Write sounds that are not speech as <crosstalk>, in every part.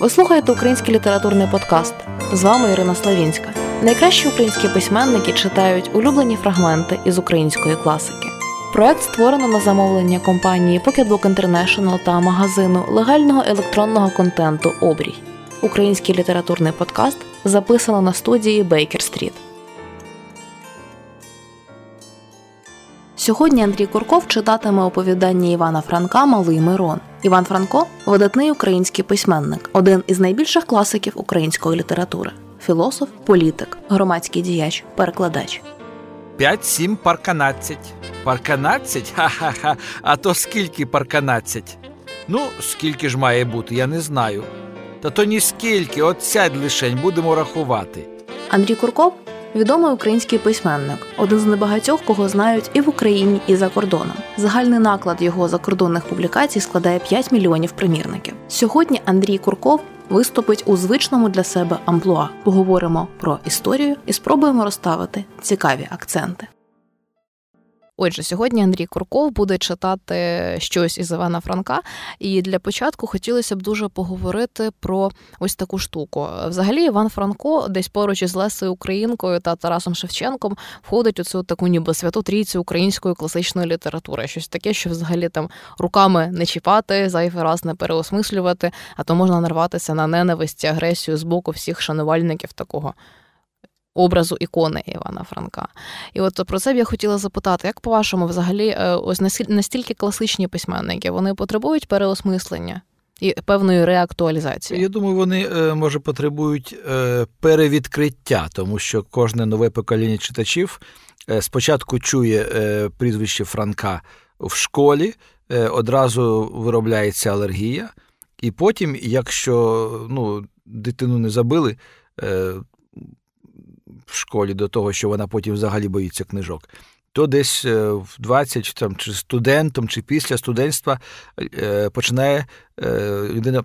Ви слухаєте український літературний подкаст. З вами Ірина Славінська. Найкращі українські письменники читають улюблені фрагменти із української класики. Проект створено на замовлення компанії Pocketbook International та магазину легального електронного контенту Обрій. Український літературний подкаст записано на студії Baker Стріт. Сьогодні Андрій Курков читатиме оповідання Івана Франка Малий Мирон. Іван Франко видатний український письменник, один із найбільших класиків української літератури філософ, політик, громадський діяч, перекладач. П'ять, сім, парканадцять. Парканадцять? Ха-ха-ха. А то скільки парканадцять? Ну, скільки ж має бути, я не знаю. Та то ні скільки, от сядь лишень, будемо рахувати. Андрій Курков відомий український письменник, один з небагатьох, кого знають і в Україні, і за кордоном. Загальний наклад його закордонних публікацій складає 5 мільйонів примірників. Сьогодні Андрій Курков виступить у звичному для себе амплуа. Поговоримо про історію і спробуємо розставити цікаві акценти. Отже, сьогодні Андрій Курков буде читати щось із Івана Франка, і для початку хотілося б дуже поговорити про ось таку штуку. Взагалі, Іван Франко, десь поруч із Лесою Українкою та Тарасом Шевченком, входить у цю таку ніби святу трійцю української класичної літератури. Щось таке, що взагалі там руками не чіпати, зайвий раз не переосмислювати, а то можна нарватися на ненависть, агресію з боку всіх шанувальників такого образу ікони Івана Франка. І от про це б я хотіла запитати, як по-вашому, взагалі, е, ось настільки класичні письменники вони потребують переосмислення? І певної реактуалізації. Я думаю, вони е, може потребують е, перевідкриття, тому що кожне нове покоління читачів спочатку чує прізвище Франка в школі, одразу виробляється алергія, і потім, якщо ну, дитину не забили, в школі до того, що вона потім взагалі боїться книжок, то десь е, в 20 там, чи студентом, чи після студентства е, починає е, людина.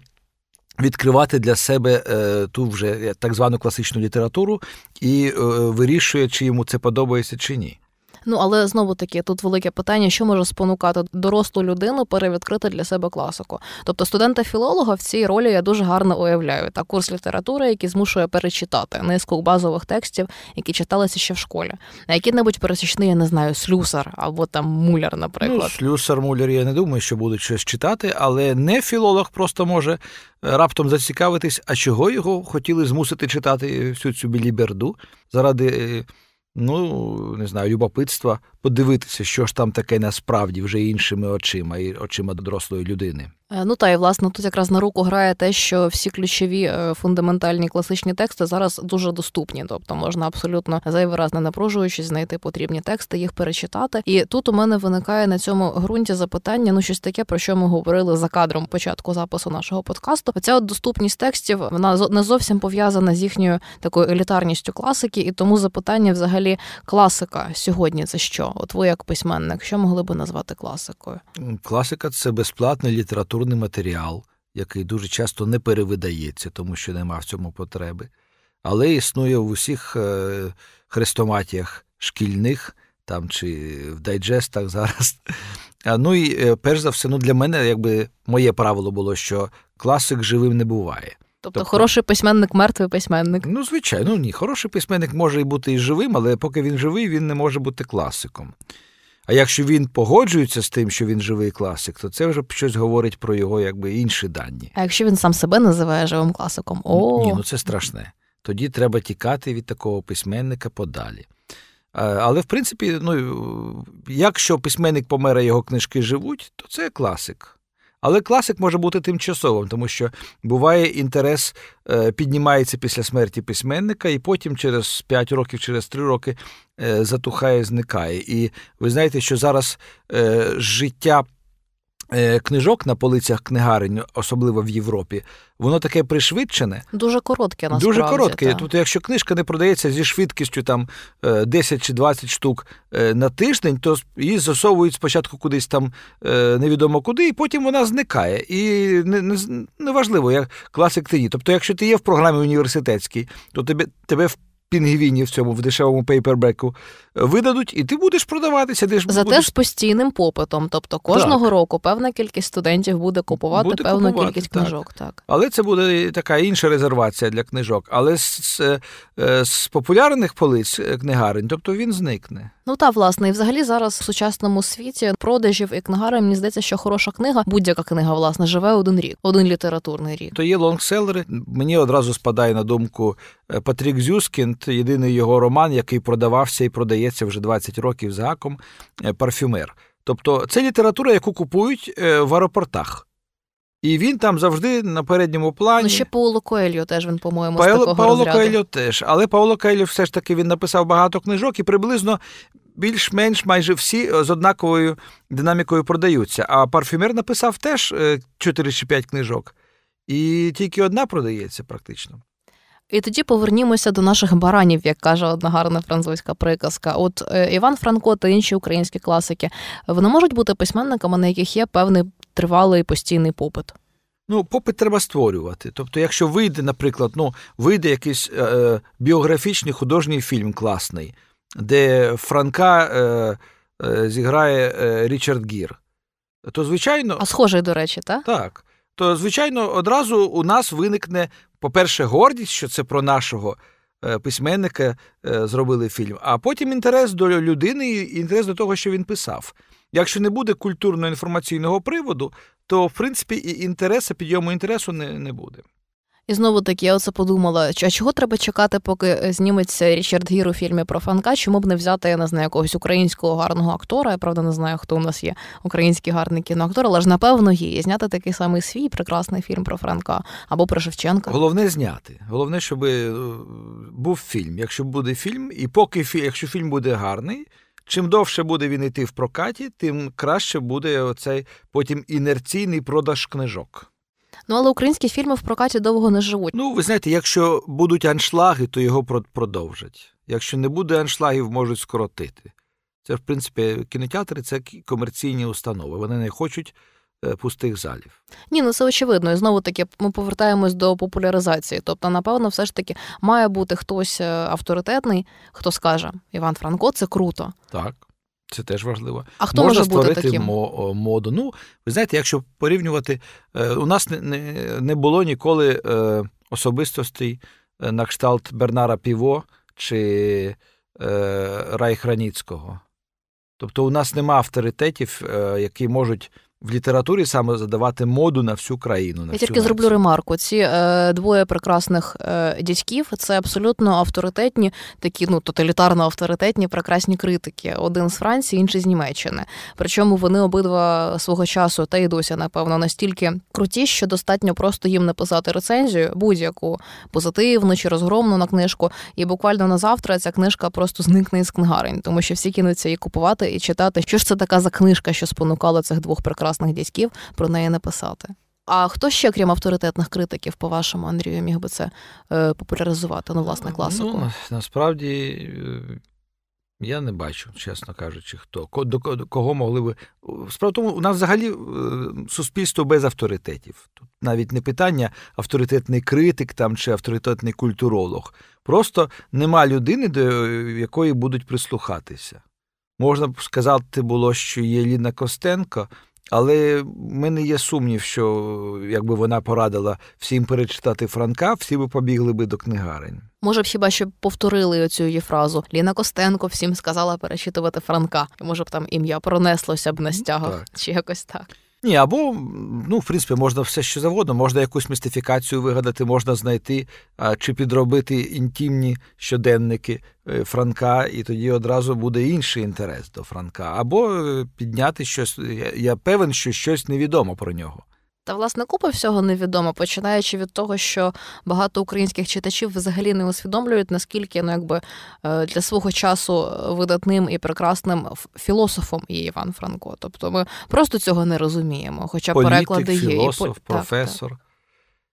Відкривати для себе ту вже так звану класичну літературу і вирішує, чи йому це подобається чи ні. Ну але знову таки тут велике питання, що може спонукати дорослу людину перевідкрити для себе класику. Тобто студента-філолога в цій ролі я дуже гарно уявляю та курс літератури, який змушує перечитати низку базових текстів, які читалися ще в школі. А який-небудь пересічний, я не знаю, слюсар або там муляр, наприклад. Ну, Слюсар, муляр, я не думаю, що будуть щось читати, але не філолог просто може. Е, раптом зацікавитись, а чого його хотіли змусити читати всю цю біліберду заради е, ну, не знаю, любопитства подивитися, що ж там таке насправді вже іншими очима і очима дорослої людини. Е, ну та і власне тут якраз на руку грає те, що всі ключові е, фундаментальні класичні тексти зараз дуже доступні, тобто можна абсолютно зайвий напружуючись знайти потрібні тексти, їх перечитати. І тут у мене виникає на цьому ґрунті запитання: ну щось таке, про що ми говорили за кадром початку запису нашого подкасту. Оця от доступність текстів вона не зовсім пов'язана з їхньою такою елітарністю класики, і тому запитання, взагалі, класика сьогодні це що? От ви як письменник, що могли би назвати класикою? Класика це література літературний матеріал, який дуже часто не перевидається, тому що нема в цьому потреби, але існує в усіх е, хрестоматіях шкільних там чи в дайджестах <laughs> зараз. Ну і е, перш за все, ну для мене, якби моє правило було, що класик живим не буває. Тобто, тобто хороший письменник, мертвий письменник. Ну, звичайно, ні. Хороший письменник може і бути і живим, але поки він живий, він не може бути класиком. А якщо він погоджується з тим, що він живий класик, то це вже щось говорить про його якби інші дані. А якщо він сам себе називає живим класиком, о ні, ну це страшне. Тоді треба тікати від такого письменника подалі. Але в принципі, ну якщо письменник помер, а його книжки живуть, то це класик. Але класик може бути тимчасовим, тому що буває інтерес е, піднімається після смерті письменника, і потім через 5 років, через 3 роки е, затухає, зникає. І ви знаєте, що зараз е, життя книжок на полицях книгарень, особливо в Європі, воно таке пришвидшене. Дуже коротке, насправді. Дуже коротке. Та. Тобто, якщо книжка не продається зі швидкістю там 10 е, чи 20 штук е, на тиждень, то її засовують спочатку кудись там невідомо куди, і потім вона зникає. І неважливо, не, не як класик ти ні. Тобто, якщо ти є в програмі університетській, то тебе тебе Penguin'ів в цьому в дешевому paperback у видадуть, і ти будеш продаватися. Ти ж Зате будеш... з постійним попитом. Тобто кожного так. року певна кількість студентів буде купувати буде певну купувати, кількість так. книжок. Так. Але це буде така інша резервація для книжок. Але з, з, е, з популярних полиць е, книгарень, тобто він зникне. Ну та власне, і взагалі зараз в сучасному світі продажів і книгарень, мені здається, що хороша книга, будь-яка книга, власне, живе один рік, один літературний рік. То є лонгселери. Мені одразу спадає на думку е, Патрік Зюскінд, єдиний його роман, який продавався і продається вже 20 років з гаком, парфюмер. Тобто це література, яку купують в аеропортах. І він там завжди на передньому плані. Ну, ще Пауло Коельо теж він, по-моєму, Пауло, з такого Пауло розряду. Коельо теж. Але Пауло Коельо все ж таки він написав багато книжок і приблизно більш-менш майже всі з однаковою динамікою продаються. А парфюмер написав теж 4 чи 5 книжок. І тільки одна продається практично. І тоді повернімося до наших баранів, як каже одна гарна французька приказка. От е, Іван Франко та інші українські класики вони можуть бути письменниками, на яких є певний тривалий постійний попит. Ну, попит треба створювати. Тобто, якщо вийде, наприклад, ну, вийде якийсь е, е біографічний художній фільм класний, де Франка е, е, зіграє е, Річард Гір, то звичайно. А схожий, до речі, так? Так. То, звичайно, одразу у нас виникне, по-перше, гордість, що це про нашого е, письменника е, зробили фільм, а потім інтерес до людини і інтерес до того, що він писав. Якщо не буде культурно-інформаційного приводу, то в принципі і інтересу, підйому інтересу не, не буде. І знову таки, я оце подумала: а чого треба чекати, поки е, зніметься Річард Гір у фільмі про Франка? Чому б не взяти, я не знаю, якогось українського гарного актора? Я правда не знаю, хто у нас є український гарний кіноактор, але ж напевно є. І зняти такий самий свій прекрасний фільм про Франка або про Шевченка. Головне зняти. Головне, щоб е, був фільм. Якщо буде фільм, і поки якщо фільм буде гарний. Чим довше буде він йти в прокаті, тим краще буде оцей потім інерційний продаж книжок. Ну, але українські фільми в прокаті довго не живуть. Ну, ви знаєте, якщо будуть аншлаги, то його продовжать. Якщо не буде аншлагів, можуть скоротити. Це, в принципі, кінотеатри це комерційні установи. Вони не хочуть Е, пустих залів. Ні, ну це очевидно. І знову таки ми повертаємось до популяризації. Тобто, напевно, все ж таки має бути хтось е, авторитетний, хто скаже Іван Франко, це круто. Так. Це теж важливо. А хто Можна може створити бути таким? моду. Ну, ви знаєте, якщо порівнювати, е, у нас не не було ніколи особистостей на кшталт Бернара Піво чи Райхраніцького. Тобто, у нас нема авторитетів, які можуть в літературі саме задавати моду на всю країну. На Я тільки зроблю ремарку. Ці е, двоє прекрасних е, дядьків це абсолютно авторитетні, такі ну тоталітарно авторитетні, прекрасні критики. Один з Франції, інший з Німеччини. Причому вони обидва свого часу та й досі, напевно, настільки круті, що достатньо просто їм написати рецензію, будь-яку позитивну чи розгромну на книжку. І буквально на завтра ця книжка просто зникне із книгарень, тому що всі кинуться її купувати і читати, що ж це така за книжка, що спонукала цих двох прекрасних прекрасних дядьків про неї написати. А хто ще, крім авторитетних критиків, по вашому Андрію, міг би це е, популяризувати? Ну, власне, класику? Ну, Насправді е, я не бачу, чесно кажучи, хто до кого могли би. Справа тому, у нас взагалі е, суспільство без авторитетів. Тут навіть не питання авторитетний критик там чи авторитетний культуролог. Просто нема людини, до якої будуть прислухатися. Можна б сказати було, що є Ліна Костенко. Але в мене є сумнів, що якби вона порадила всім перечитати Франка, всі би побігли би до книгарень. Може б хіба що повторили оцю її фразу Ліна Костенко всім сказала перечитувати Франка. Може б там ім'я пронеслося б на стягах, так. чи якось так. Ні, або, ну, в принципі, можна все що завгодно, можна якусь містифікацію вигадати, можна знайти а, чи підробити інтимні щоденники е, Франка, і тоді одразу буде інший інтерес до Франка. Або е, підняти щось. Я певен, що щось невідомо про нього. Та власне купа всього невідомо, починаючи від того, що багато українських читачів взагалі не усвідомлюють, наскільки ну якби е, для свого часу видатним і прекрасним філософом є Іван Франко. Тобто ми просто цього не розуміємо. Хоча Політик, переклади є філософ, і... професор, так, так.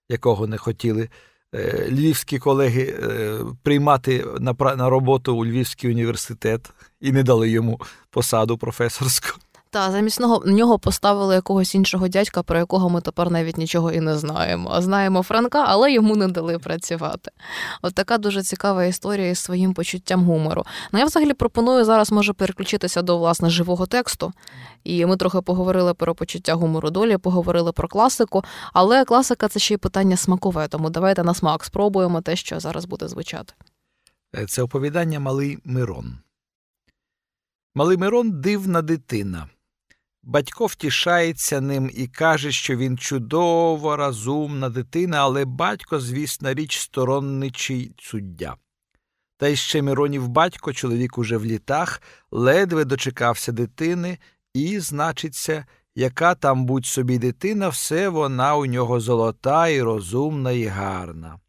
якого не хотіли е, львівські колеги е, приймати на роботу у Львівський університет і не дали йому посаду професорську. Та замість нього поставили якогось іншого дядька, про якого ми тепер навіть нічого і не знаємо. Знаємо Франка, але йому не дали працювати. От така дуже цікава історія із своїм почуттям гумору. Ну я взагалі пропоную зараз може переключитися до власне живого тексту. І ми трохи поговорили про почуття гумору долі, поговорили про класику. Але класика це ще й питання смакове. Тому давайте на смак спробуємо те, що зараз буде звучати. Е, це оповідання Малий Мирон. Малий Мирон дивна дитина. Батько втішається ним і каже, що він чудова, розумна дитина, але батько, звісна річ, сторонничий суддя. Та й ще Миронів батько, чоловік уже в літах, ледве дочекався дитини, і, значиться, яка там будь собі дитина, все вона у нього золота і розумна, і гарна.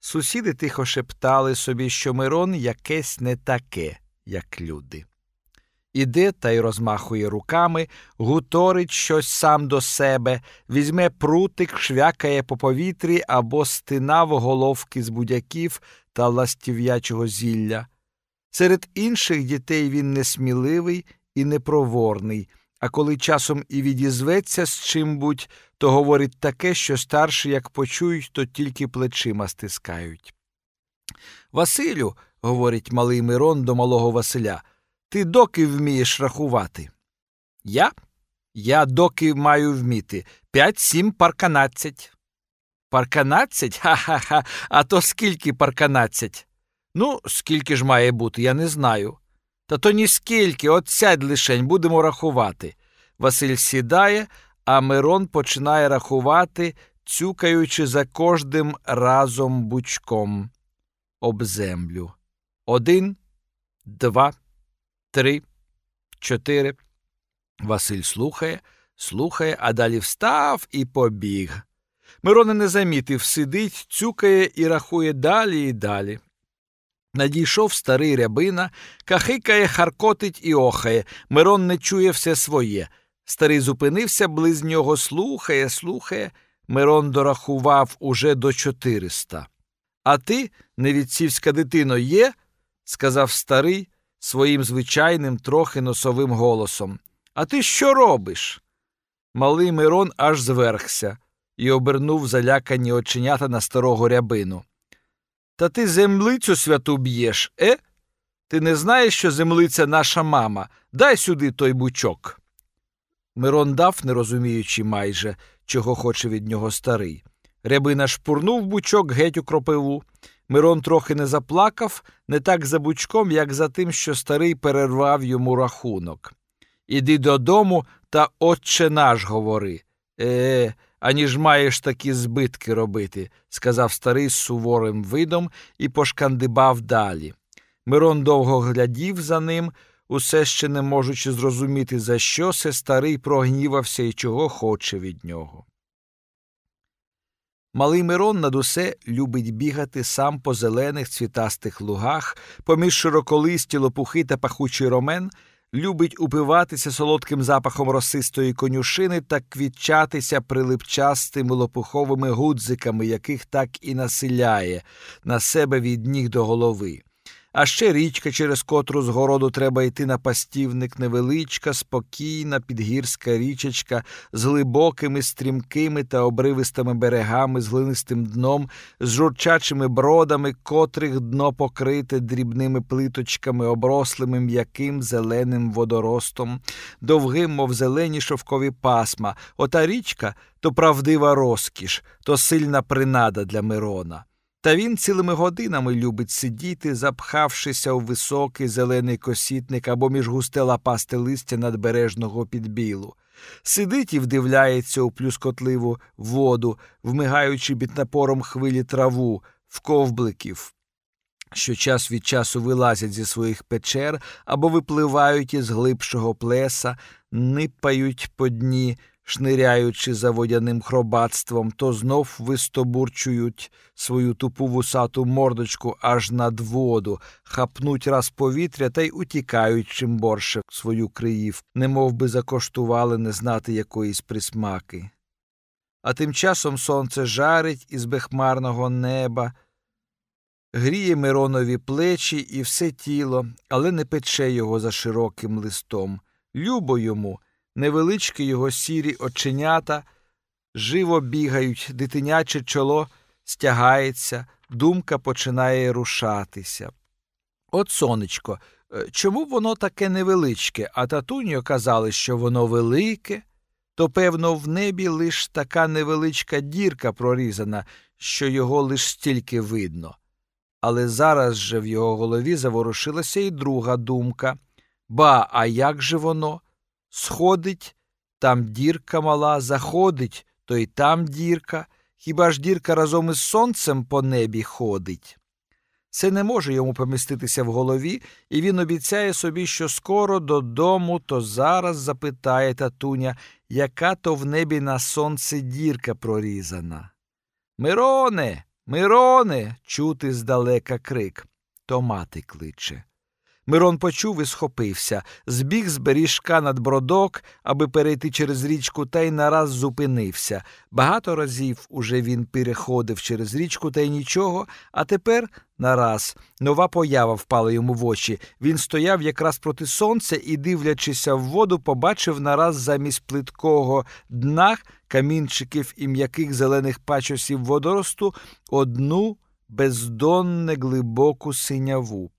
Сусіди тихо шептали собі, що Мирон якесь не таке, як люди. Іде та й розмахує руками, гуторить щось сам до себе, візьме прутик, швякає по повітрі або стинав головки з будяків та ластів'ячого зілля. Серед інших дітей він несміливий і непроворний, а коли часом і відізветься з чим будь, то говорить таке, що старші, як почують, то тільки плечима стискають. Василю, говорить малий Мирон до малого Василя, ти доки вмієш рахувати? Я? Я доки маю вміти. П'ять, сім, парканадцять. Парканадцять? Ха-ха-ха. А то скільки парканадцять? Ну, скільки ж має бути, я не знаю. Та то ні скільки, от сядь лишень, будемо рахувати. Василь сідає, а Мирон починає рахувати, цюкаючи за кожним разом бучком об землю. Один, два, три, чотири. Василь слухає, слухає, а далі встав і побіг. Мирон не замітив, сидить, цюкає і рахує далі і далі. Надійшов старий рябина, кахикає, харкотить і охає. Мирон не чує все своє. Старий зупинився близ нього, слухає, слухає. Мирон дорахував уже до чотириста. А ти, невідцівська дитино, є? сказав старий своїм звичайним, трохи носовим голосом. А ти що робиш? Малий Мирон аж зверхся і обернув залякані оченята на старого рябину. Та ти землицю святу б'єш, е? Ти не знаєш, що землиця наша мама. Дай сюди той бучок. Мирон дав, не розуміючи майже, чого хоче від нього старий. Рябина шпурнув бучок геть у кропиву. Мирон трохи не заплакав, не так за бучком, як за тим, що старий перервав йому рахунок. Іди додому та отче наш говори. Е, аніж маєш такі збитки робити, сказав старий з суворим видом і пошкандибав далі. Мирон довго глядів за ним, усе ще не можучи зрозуміти, за що се старий прогнівався і чого хоче від нього. Малий Мирон над усе любить бігати сам по зелених цвітастих лугах, поміж широколисті лопухи та пахучий ромен, любить упиватися солодким запахом росистої конюшини та квітчатися прилипчастими лопуховими гудзиками, яких так і населяє на себе від ніг до голови. А ще річка, через котру з городу треба йти на пастівник, невеличка, спокійна, підгірська річечка з глибокими, стрімкими та обривистими берегами, з глинистим дном, з журчачими бродами, котрих дно покрите дрібними плиточками, оброслими м'яким зеленим водоростом, довгим, мов зелені шовкові пасма. Ота річка то правдива розкіш, то сильна принада для Мирона. Та він цілими годинами любить сидіти, запхавшися у високий зелений косітник або між густе лапасте листя надбережного підбілу. Сидить і вдивляється у плюскотливу воду, вмигаючи під напором хвилі траву, в ковбликів, що час від часу вилазять зі своїх печер або випливають із глибшого плеса, нипають по дні шниряючи за водяним хробатством, то знов вистобурчують свою тупу вусату мордочку аж над воду, хапнуть раз повітря та й утікають чим борше свою криїв, немов би закоштували не знати якоїсь присмаки. А тим часом сонце жарить із безхмарного неба, гріє Миронові плечі і все тіло, але не пече його за широким листом Любо йому, невеличкі його сірі оченята, живо бігають, дитиняче чоло стягається, думка починає рушатися. От сонечко, е, чому воно таке невеличке, а татуньо казали, що воно велике, то, певно, в небі лиш така невеличка дірка прорізана, що його лиш стільки видно. Але зараз же в його голові заворушилася і друга думка Ба, а як же воно? Сходить, там дірка мала, заходить, то й там дірка. Хіба ж дірка разом із сонцем по небі ходить? Це не може йому поміститися в голові, і він обіцяє собі, що скоро додому, то зараз запитає татуня, яка то в небі на сонце дірка прорізана. Мироне, Мироне, чути здалека крик. То мати кличе. Мирон почув і схопився, збіг з беріжка над бродок, аби перейти через річку, та й нараз зупинився. Багато разів уже він переходив через річку, та й нічого, а тепер нараз нова поява впала йому в очі. Він стояв якраз проти сонця і, дивлячися в воду, побачив нараз замість плиткого дна камінчиків і м'яких зелених пачосів водоросту одну бездонне глибоку синяву.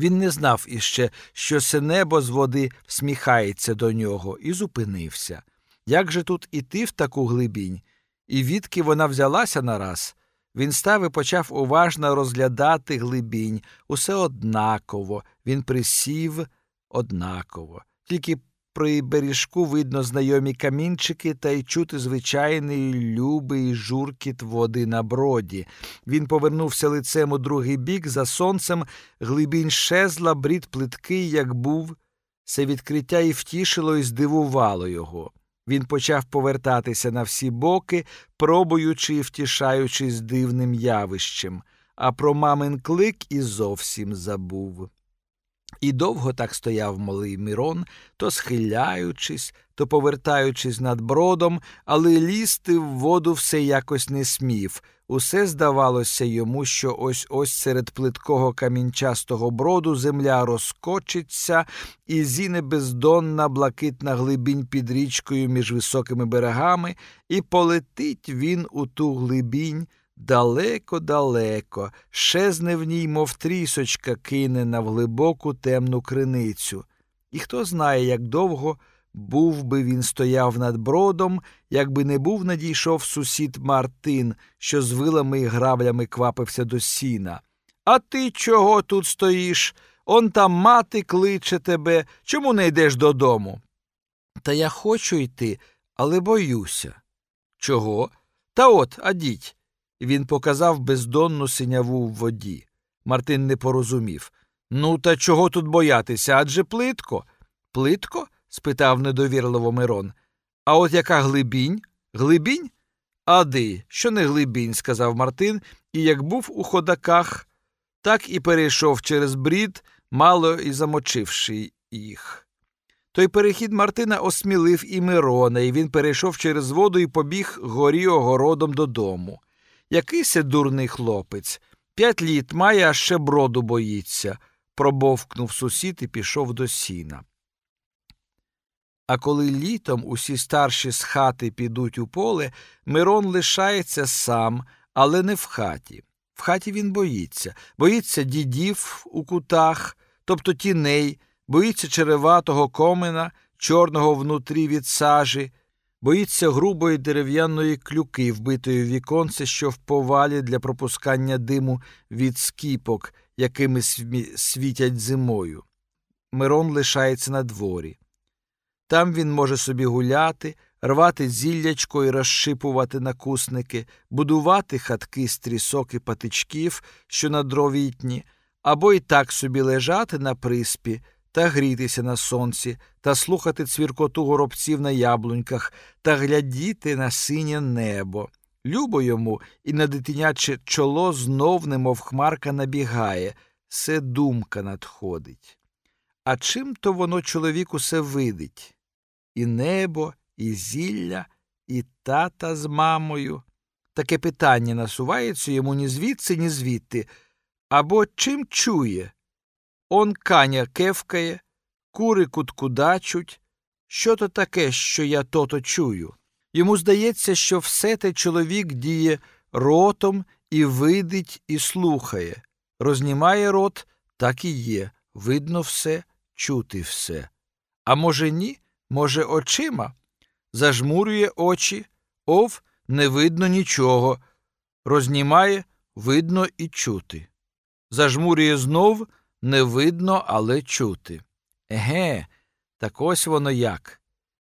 Він не знав іще, що се небо з води всміхається до нього, і зупинився. Як же тут іти в таку глибінь? І відки вона взялася нараз? Він став і почав уважно розглядати глибінь. Усе однаково, він присів однаково. Тільки при бережку видно знайомі камінчики та й чути звичайний любий журкіт води на броді. Він повернувся лицем у другий бік за сонцем, глибінь щезла, брід плиткий, як був. Це відкриття і втішило, і здивувало його. Він почав повертатися на всі боки, пробуючи і втішаючись дивним явищем, а про мамин клик і зовсім забув. І довго так стояв малий Мірон, то схиляючись, то повертаючись над бродом, але лізти в воду все якось не смів. Усе здавалося йому, що ось ось серед плиткого камінчастого броду земля розкочиться, і зіне бездонна блакитна глибінь під річкою між високими берегами, і полетить він у ту глибінь. Далеко-далеко, щезне в ній, мов трісочка, кинена в глибоку темну криницю. І хто знає, як довго був би він стояв над бродом, якби не був надійшов сусід Мартин, що з вилами й граблями квапився до сіна. А ти чого тут стоїш? Он там мати кличе тебе. Чому не йдеш додому? Та я хочу йти, але боюся. Чого? Та от, адіть. Він показав бездонну синяву в воді. Мартин не порозумів. Ну, та чого тут боятися? Адже плитко. Плитко? спитав недовірливо Мирон. А от яка глибінь? Глибінь? Ади, що не глибінь, сказав Мартин, і як був у ходаках, так і перейшов через брід, мало і замочивши їх. Той перехід Мартина осмілив і Мирона, і він перейшов через воду і побіг горі огородом додому. Який се дурний хлопець. П'ять літ має, а ще броду боїться, пробовкнув сусід і пішов до сіна. А коли літом усі старші з хати підуть у поле, Мирон лишається сам, але не в хаті. В хаті він боїться, боїться дідів у кутах, тобто тіней, боїться череватого комина, чорного внутрі від сажі, боїться грубої дерев'яної клюки, вбитої віконце, що в повалі для пропускання диму від скіпок, якими світять зимою. Мирон лишається на дворі. Там він може собі гуляти, рвати зіллячко і розшипувати накусники, будувати хатки з трісок і патичків, що на дровітні, або й так собі лежати на приспі та грітися на сонці, та слухати цвіркоту горобців на яблуньках, та глядіти на синє небо. Любо йому і на дитиняче чоло знов, немов хмарка, набігає, все думка надходить. А чим то воно чоловіку все видить? І небо, і зілля, і тата з мамою. Таке питання насувається йому ні звідси, ні звідти. Або чим чує? Он каня кевкає, кури куткудачуть. Що то таке, що я то-то чую? Йому здається, що все те чоловік діє ротом і видить, і слухає. Рознімає рот, так і є. Видно все, чути все. А може, ні? Може, очима? Зажмурює очі, ов не видно нічого. Рознімає, видно і чути. Зажмурює знов не видно, але чути. Еге, так ось воно як.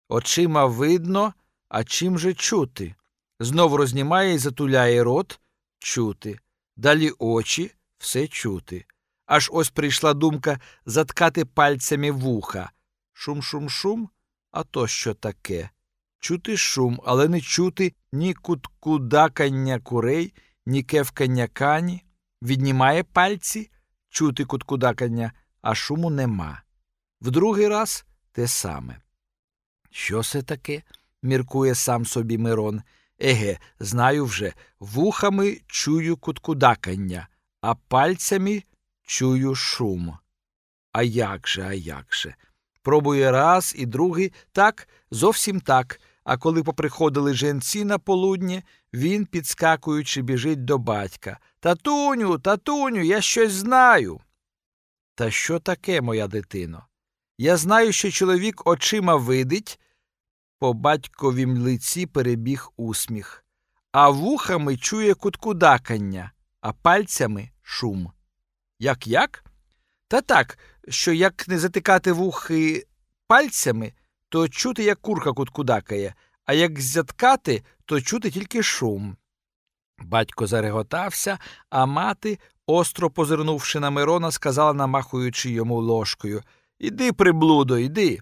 Очима видно, а чим же чути? Знов рознімає і затуляє рот чути. Далі очі все чути. Аж ось прийшла думка заткати пальцями вуха. Шум-шум-шум, а то що таке? Чути шум, але не чути ні куткудакання курей, ні кевкання кані. Віднімає пальці, чути куткудакання, а шуму нема. В другий раз те саме. Що це таке? міркує сам собі Мирон. Еге, знаю вже, вухами чую куткудакання, а пальцями чую шум. А як же, а як же? Пробує раз і другий так, зовсім так. А коли поприходили женці на полудні, він, підскакуючи, біжить до батька. Татуню, татуню, я щось знаю. Та що таке, моя дитино? Я знаю, що чоловік очима видить, по батьковім лиці перебіг усміх, а вухами чує куткудакання, а пальцями шум. Як як? Та так, що як не затикати вухи пальцями, то чути, як курка куткудакає, а як заткати, то чути тільки шум. Батько зареготався, а мати, остро позирнувши на Мирона, сказала, намахуючи йому ложкою Іди, приблудо, іди.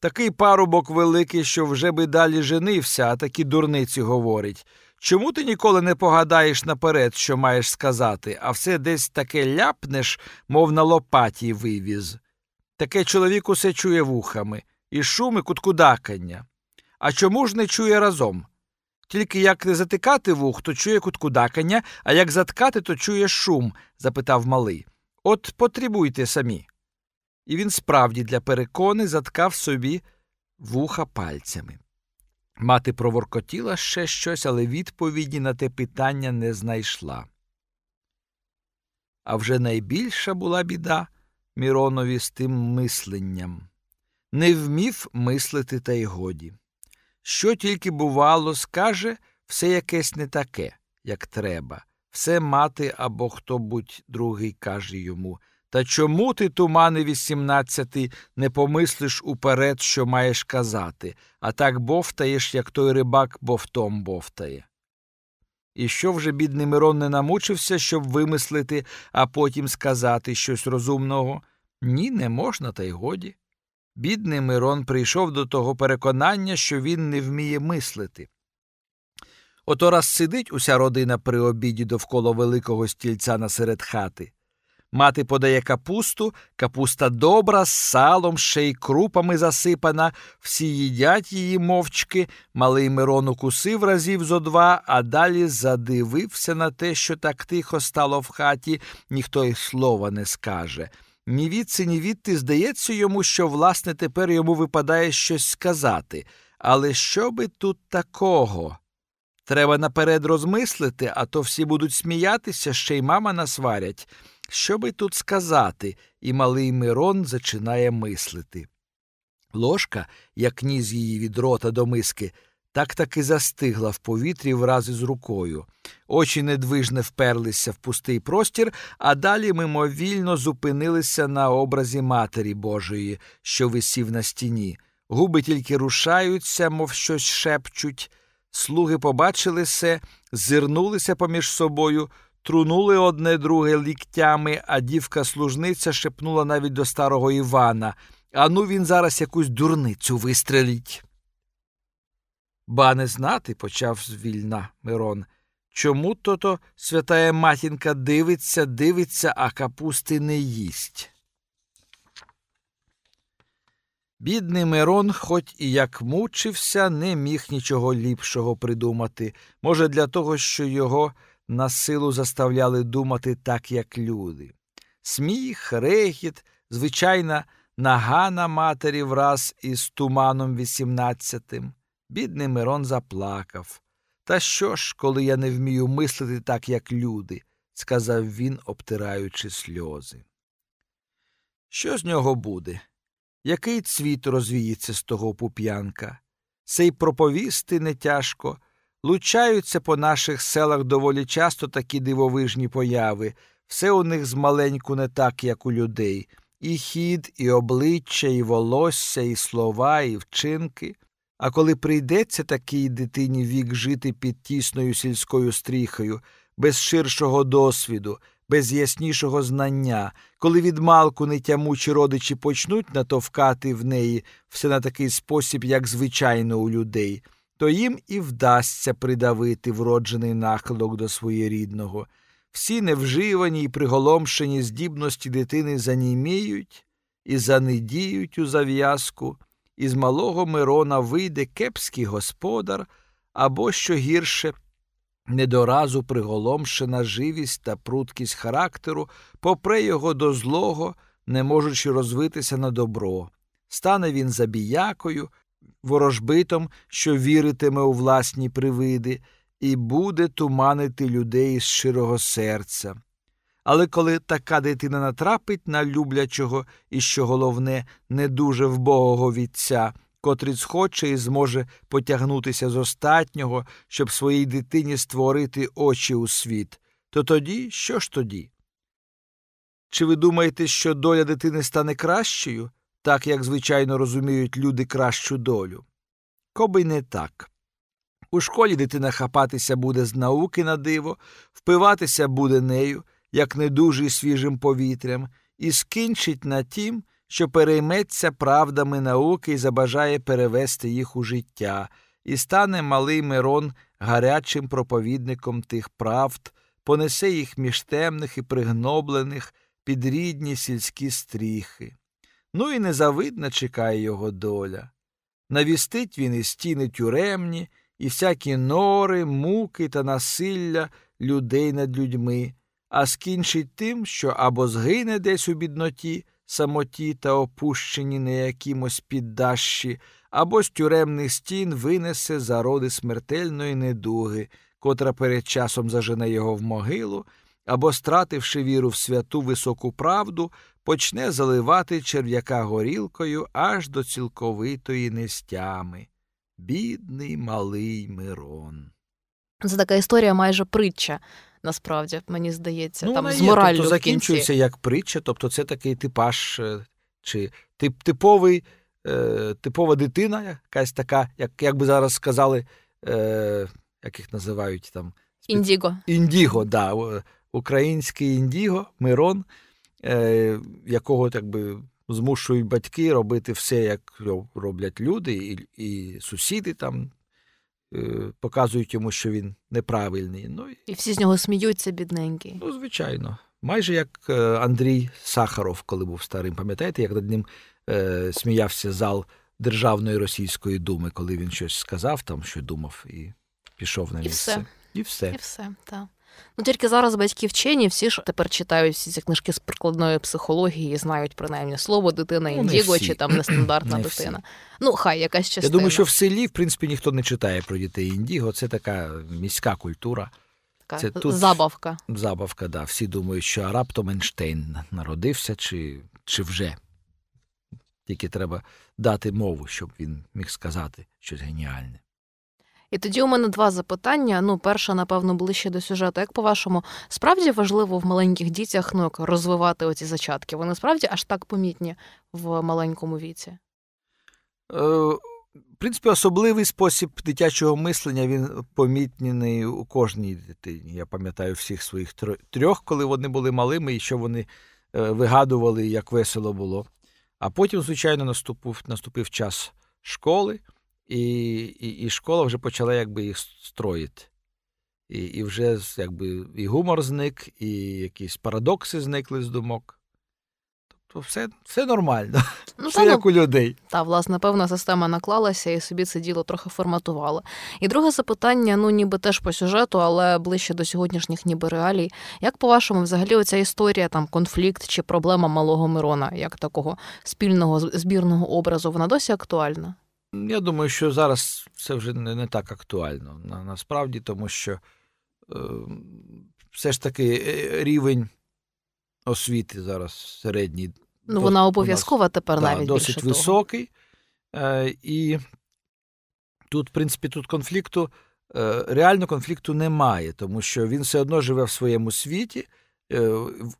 Такий парубок великий, що вже би далі женився, а такі дурниці говорить. Чому ти ніколи не погадаєш наперед, що маєш сказати, а все десь таке ляпнеш, мов на лопаті вивіз? Таке чоловік усе чує вухами, і шум, і куткудакання. А чому ж не чує разом? Тільки як не затикати вух, то чує куткудакання, а як заткати, то чує шум? запитав малий. От потребуйте самі. І він справді для перекони заткав собі вуха пальцями. Мати проворкотіла ще щось, але відповіді на те питання не знайшла. А вже найбільша була біда Міронові з тим мисленням. Не вмів мислити, та й годі. Що тільки бувало, скаже все якесь не таке, як треба, все мати або хто будь другий каже йому. Та чому ти, тумани вісімнадцяти, не помислиш уперед, що маєш казати, а так бовтаєш, як той рибак бовтом бовтає? І що вже бідний Мирон не намучився, щоб вимислити, а потім сказати щось розумного? Ні, не можна, та й годі. Бідний Мирон прийшов до того переконання, що він не вміє мислити. Ото раз сидить уся родина при обіді довкола великого стільця насеред хати. Мати подає капусту, капуста добра, з салом, ще й крупами засипана, всі їдять її мовчки, малий Мирон укусив разів зо два, а далі задивився на те, що так тихо стало в хаті, ніхто й слова не скаже. Ні відси, відти здається йому, що, власне, тепер йому випадає щось сказати. Але що би тут такого? Треба наперед розмислити, а то всі будуть сміятися, ще й мама насварять. Що би тут сказати, і малий Мирон зачинає мислити. Ложка, як ніс її від рота до миски, так таки застигла в повітрі враз із рукою. Очі недвижне вперлися в пустий простір, а далі мимовільно зупинилися на образі Матері Божої, що висів на стіні. Губи тільки рушаються, мов щось шепчуть. Слуги побачили се, зирнулися поміж собою, трунули одне друге ліктями, а дівка служниця шепнула навіть до старого Івана Ану він зараз якусь дурницю вистрелить. Ба не знати, почав звільна Мирон. Чому то то святая матінка дивиться, дивиться, а капусти не їсть. Бідний Мирон, хоч і як мучився, не міг нічого ліпшого придумати. Може, для того, що його на силу заставляли думати так, як люди. Сміх, рехіт, звичайна нага на матері враз із туманом вісімнадцятим. Бідний Мирон заплакав. Та що ж, коли я не вмію мислити так, як люди, сказав він, обтираючи сльози. Що з нього буде? Який цвіт розвіється з того пуп'янка? Сей проповісти не тяжко. Лучаються по наших селах доволі часто такі дивовижні появи, все у них змаленьку не так, як у людей, і хід, і обличчя, і волосся, і слова, і вчинки. А коли прийдеться такій дитині вік жити під тісною сільською стріхою, без ширшого досвіду, без яснішого знання, коли від малку нетямучі родичі почнуть натовкати в неї все на такий спосіб, як звичайно у людей, то їм і вдасться придавити вроджений нахилок до своєрідного. Всі невживані й приголомшені здібності дитини заніміють і занедіють у зав'язку, і з малого Мирона вийде кепський господар або, що гірше, недоразу приголомшена живість та пруткість характеру, попре його до злого, не можучи розвитися на добро. Стане він забіякою, ворожбитом, що віритиме у власні привиди, і буде туманити людей з щирого серця. Але коли така дитина натрапить на люблячого і, що головне, не дуже вбогого вітця, котрий схоче і зможе потягнутися з остатнього, щоб своїй дитині створити очі у світ, то тоді що ж тоді? Чи ви думаєте, що доля дитини стане кращою, так як звичайно розуміють люди кращу долю? Коби не так. У школі дитина хапатися буде з науки на диво, впиватися буде нею, як недужий свіжим повітрям, і скінчить на тім, що перейметься правдами науки і забажає перевести їх у життя, і стане малий Мирон гарячим проповідником тих правд, понесе їх між темних і пригноблених під рідні сільські стріхи. Ну і незавидна чекає його доля. Навістить він і стіни тюремні, і всякі нори, муки та насилля людей над людьми, а скінчить тим, що або згине десь у бідноті, самоті та опущені на якимось піддащі, або з тюремних стін винесе зароди смертельної недуги, котра перед часом зажене його в могилу, або, стративши віру в святу високу правду, почне заливати черв'яка горілкою аж до цілковитої нестями. Бідний малий Мирон. Це така історія майже притча, насправді, мені здається, ну, там з є, тобто закінчується як притча, тобто це такий типаж е, чи тип, типовий, е, типова дитина, якась така, як, як би зараз сказали, е, як їх називають там. Індіго. Індіго, да, український індіго, Мирон, е, якого так би, змушують батьки робити все, як роблять люди, і, і сусіди там показують йому, що він неправильний. Ну, І всі з нього сміються, бідненький. Ну, звичайно. Майже як е, Андрій Сахаров, коли був старим, пам'ятаєте, як над ним е, сміявся зал Державної Російської думи, коли він щось сказав, там що думав, і пішов на І місце. все. І все. І все, так. Ну тільки зараз батьки вчені, всі ж тепер читають всі ці книжки з прикладної психології і знають принаймні слово дитина, Ну, індіго чи там нестандартна <clears throat> Не дитина. всі. Ну, хай якась частина. Я думаю, що в селі, в принципі, ніхто не читає про дітей індіго. Це така міська культура, така це тут- забавка. забавка. Да. Всі думають, що раптом Ейнштейн народився, чи, чи вже. Тільки треба дати мову, щоб він міг сказати щось геніальне. І тоді у мене два запитання. Ну, перше, напевно, ближче до сюжету. Як по-вашому, справді важливо в маленьких дітях ну, розвивати оці зачатки? Вони справді аж так помітні в маленькому віці? Е, в принципі, особливий спосіб дитячого мислення він помітний у кожній дитині. Я пам'ятаю всіх своїх трьох, коли вони були малими, і що вони е, вигадували, як весело було. А потім, звичайно, наступив, наступив час школи, і, і, і школа вже почала якби їх строїти. І, і вже якби і гумор зник, і якісь парадокси зникли з думок. Тобто все все нормально, ну, все та, як у людей. Та, власне, певна система наклалася і собі це діло трохи форматувала. І друге запитання, ну ніби теж по сюжету, але ближче до сьогоднішніх ніби реалій. Як по-вашому, взагалі, оця історія, там конфлікт чи проблема малого Мирона, як такого спільного збірного образу, вона досі актуальна? Я думаю, що зараз це вже не, не так актуально на, насправді, тому що е, все ж таки е, рівень освіти зараз середній. Ну, вона обов'язкова тепер да, навіть досить більше високий. Е, І тут, в принципі, тут конфлікту, е, реально конфлікту немає, тому що він все одно живе в своєму світі,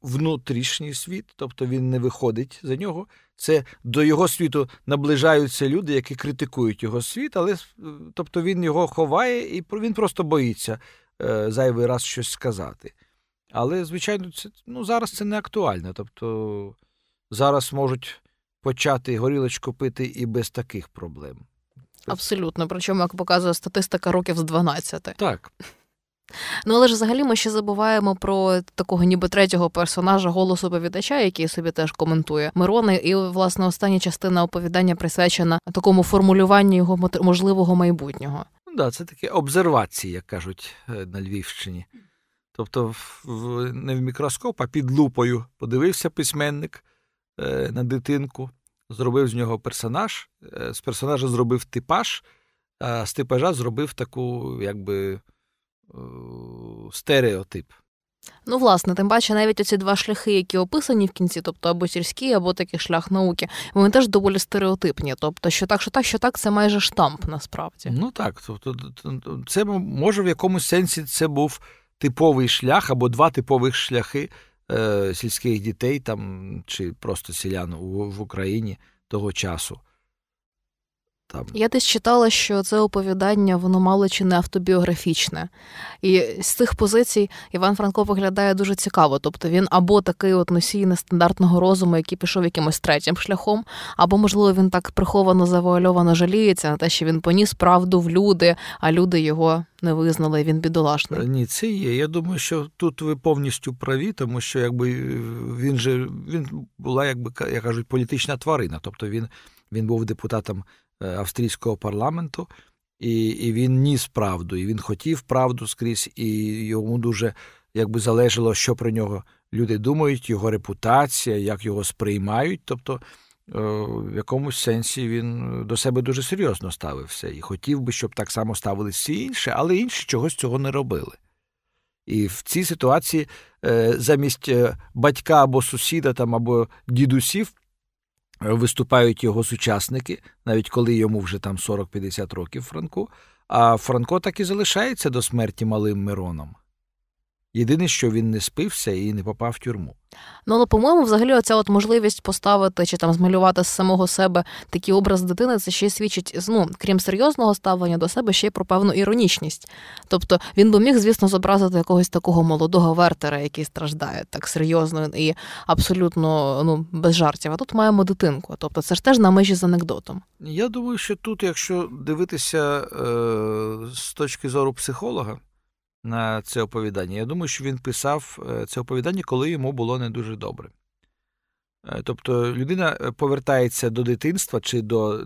внутрішній світ, тобто він не виходить за нього. Це до його світу наближаються люди, які критикують його світ, але тобто він його ховає і він просто боїться е, зайвий раз щось сказати. Але, звичайно, це ну, зараз це не актуально. Тобто зараз можуть почати горілочку пити і без таких проблем. Абсолютно. Причому, як показує статистика років з 12. Так. Ну, але ж взагалі ми ще забуваємо про такого ніби третього персонажа голосу оповідача, який собі теж коментує Мирона. І, власне, остання частина оповідання присвячена такому формулюванню його можливого майбутнього. Ну да, це такі обсервації, як кажуть е, на Львівщині. Тобто, в, не в мікроскоп, а під лупою подивився письменник е, на дитинку, зробив з нього персонаж, е, з персонажа зробив типаж, а з типажа зробив таку, якби, стереотип. Ну, власне, тим паче, навіть оці два шляхи, які описані в кінці, тобто або сільський, або такий шлях науки, вони теж доволі стереотипні. Тобто, що так, що так, що так, це майже штамп насправді. Ну так, тобто це може в якомусь сенсі це був типовий шлях або два типових шляхи е, сільських дітей там чи просто селян в, в Україні того часу. Там. Я десь читала, що це оповідання воно мало чи не автобіографічне. І з цих позицій Іван Франко виглядає дуже цікаво. Тобто він або такий от носій нестандартного розуму, який пішов якимось третім шляхом, або, можливо, він так приховано завуальовано жаліється на те, що він поніс правду в люди, а люди його не визнали. і Він бідолашний. Ні, це є. Я думаю, що тут ви повністю праві, тому що якби він же він була, якби як кажуть, політична тварина. Тобто він, він був депутатом. Е, австрійського парламенту, і і він ніс правду, і він хотів правду скрізь, і йому дуже якби залежало, що про нього люди думають, його репутація, як його сприймають. Тобто, е, в якомусь сенсі він до себе дуже серйозно ставився і хотів би, щоб так само ставились всі інші, але інші чогось цього не робили. І в цій ситуації е, замість батька або сусіда там, або дідусів виступають його сучасники, навіть коли йому вже там 40-50 років Франку. А Франко так і залишається до смерті малим Мироном. Єдине, що він не спився і не попав в тюрму. Ну, але, по-моєму, взагалі, оця от можливість поставити чи там змалювати з самого себе такий образ дитини, це ще й свідчить, ну, крім серйозного ставлення до себе, ще й про певну іронічність. Тобто він би міг, звісно, зобразити якогось такого молодого вертера, який страждає так серйозно і абсолютно ну, без жартів. А тут маємо дитинку. Тобто, це ж теж на межі з анекдотом. Я думаю, що тут, якщо дивитися е, з точки зору психолога на це оповідання. Я думаю, що він писав е, це оповідання, коли йому було не дуже добре. Е, тобто людина е, повертається до дитинства чи до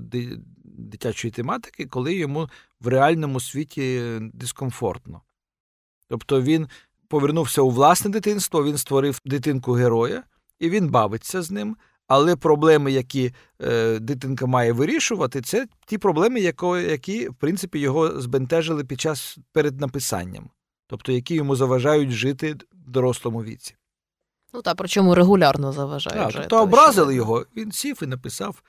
дитячої тематики, коли йому в реальному світі дискомфортно. Тобто він повернувся у власне дитинство, він створив дитинку героя, і він бавиться з ним. Але проблеми, які е, дитинка має вирішувати, це ті проблеми, які, в принципі, його збентежили під час перед написанням тобто які йому заважають жити в дорослому віці. Ну так, причому регулярно заважають. Так, жити. Тобто образили його, він сів і написав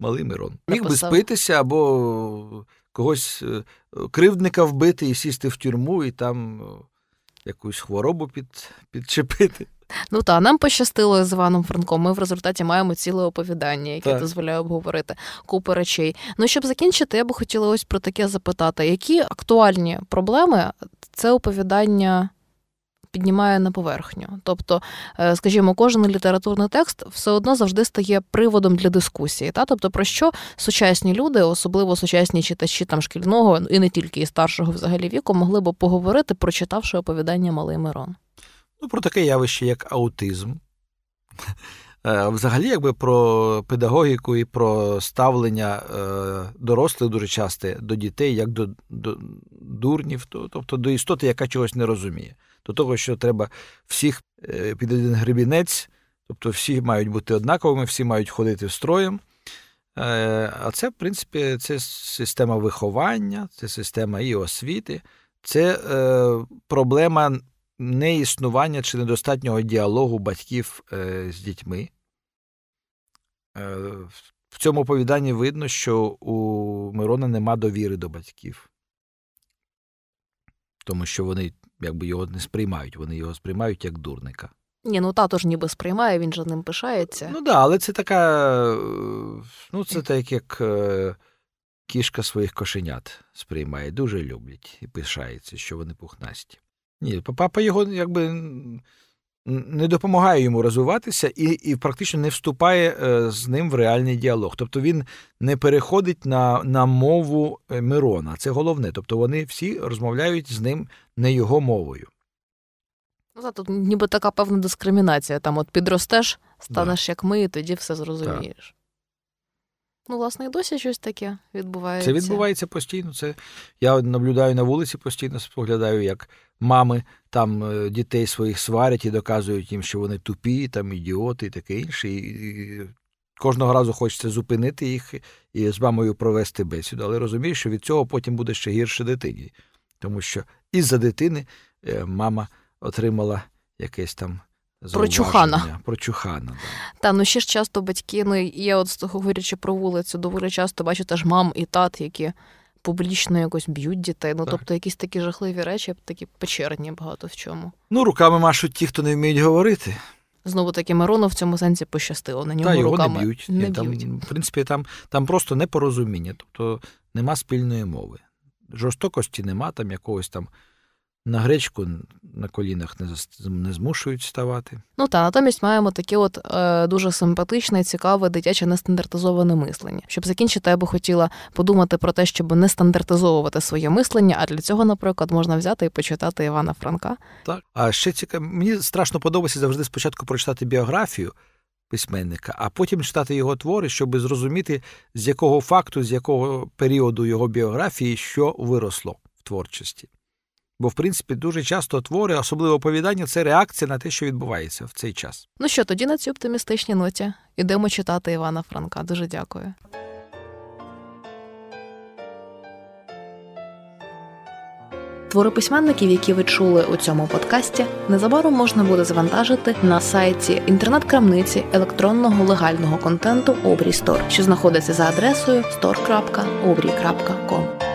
малий Мирон. Міг би спитися або когось е, кривдника вбити і сісти в тюрму, і там якусь хворобу під, підчепити. Ну так, нам пощастило з Іваном Франком. Ми в результаті маємо ціле оповідання, яке так. дозволяє обговорити купу речей. Ну щоб закінчити, я би хотіла ось про таке запитати: які актуальні проблеми це оповідання піднімає на поверхню. Тобто, е, скажімо, кожен літературний текст все одно завжди стає приводом для дискусії. Та? Тобто, про що сучасні люди, особливо сучасні читачі там шкільного і не тільки і старшого взагалі віку, могли б поговорити, прочитавши оповідання Малий Мирон. Ну, про таке явище, як аутизм. Е, взагалі, якби про педагогіку і про ставлення е, дорослих дуже часто до дітей, як до, до дурнів, тобто до істоти, яка чогось не розуміє. До того, що треба всіх е, під один гребінець, тобто всі мають бути однаковими, всі мають ходити строєм. А це, в принципі, це система виховання, це система і освіти, це проблема неіснування чи недостатнього діалогу батьків з дітьми. Е, в цьому оповіданні видно, що у Мирона нема довіри до батьків, тому що вони якби його не сприймають, вони його сприймають як дурника. Ні, ну тато ж ніби сприймає, він же ним пишається. Ну так, да, але це така, ну це так, як е, кішка своїх кошенят сприймає, дуже люблять і пишається, що вони пухнасті. Ні, папа його якби не допомагає йому розвиватися і і практично не вступає е, з ним в реальний діалог. Тобто він не переходить на на мову е, Мирона. Це головне. Тобто вони всі розмовляють з ним не його мовою. Ну, Тут ніби така певна дискримінація. Там от підростеш, станеш да. як ми, і тоді все зрозумієш. Ну, власне, і досі щось таке відбувається. Це відбувається постійно. Це Я наблюдаю на вулиці постійно, споглядаю, як мами там е, дітей своїх сварять і доказують їм, що вони тупі, там ідіоти і таке інше. І Кожного разу хочеться зупинити їх і з мамою провести бесіду, але розумію, що від цього потім буде ще гірше дитині, тому що із-за дитини е, мама отримала якесь там Прочухана. Прочухана, да. Та ну ще ж часто батьки, ну я от говорячи про вулицю, доволі часто бачу теж мам і тат, які публічно якось б'ють дітей. Ну так. тобто якісь такі жахливі речі, такі печерні багато в чому. Ну, руками машуть ті, хто не вміють говорити. Знову таки Мирону в цьому сенсі пощастило. На нього Та, його руками не б'ють. Не там, б'ють. В принципі, там там просто непорозуміння, тобто нема спільної мови. Жорстокості нема, там якогось там на гречку на колінах не не змушують ставати. Ну та натомість маємо таке от е, дуже симпатичне, цікаве, дитяче нестандартизоване мислення. Щоб закінчити, я би хотіла подумати про те, щоб не стандартизовувати своє мислення. А для цього, наприклад, можна взяти і почитати Івана Франка. Так, а ще цікаво, мені страшно подобається завжди спочатку прочитати біографію. Письменника, а потім читати його твори, щоб зрозуміти, з якого факту, з якого періоду його біографії що виросло в творчості. Бо, в принципі, дуже часто твори, особливо оповідання, це реакція на те, що відбувається в цей час. Ну що, тоді на цій оптимістичній ноті ідемо читати Івана Франка. Дуже дякую. Твори письменників, які ви чули у цьому подкасті, незабаром можна буде завантажити на сайті інтернет-крамниці електронного легального контенту Обрій Стор, що знаходиться за адресою store.obrій.com.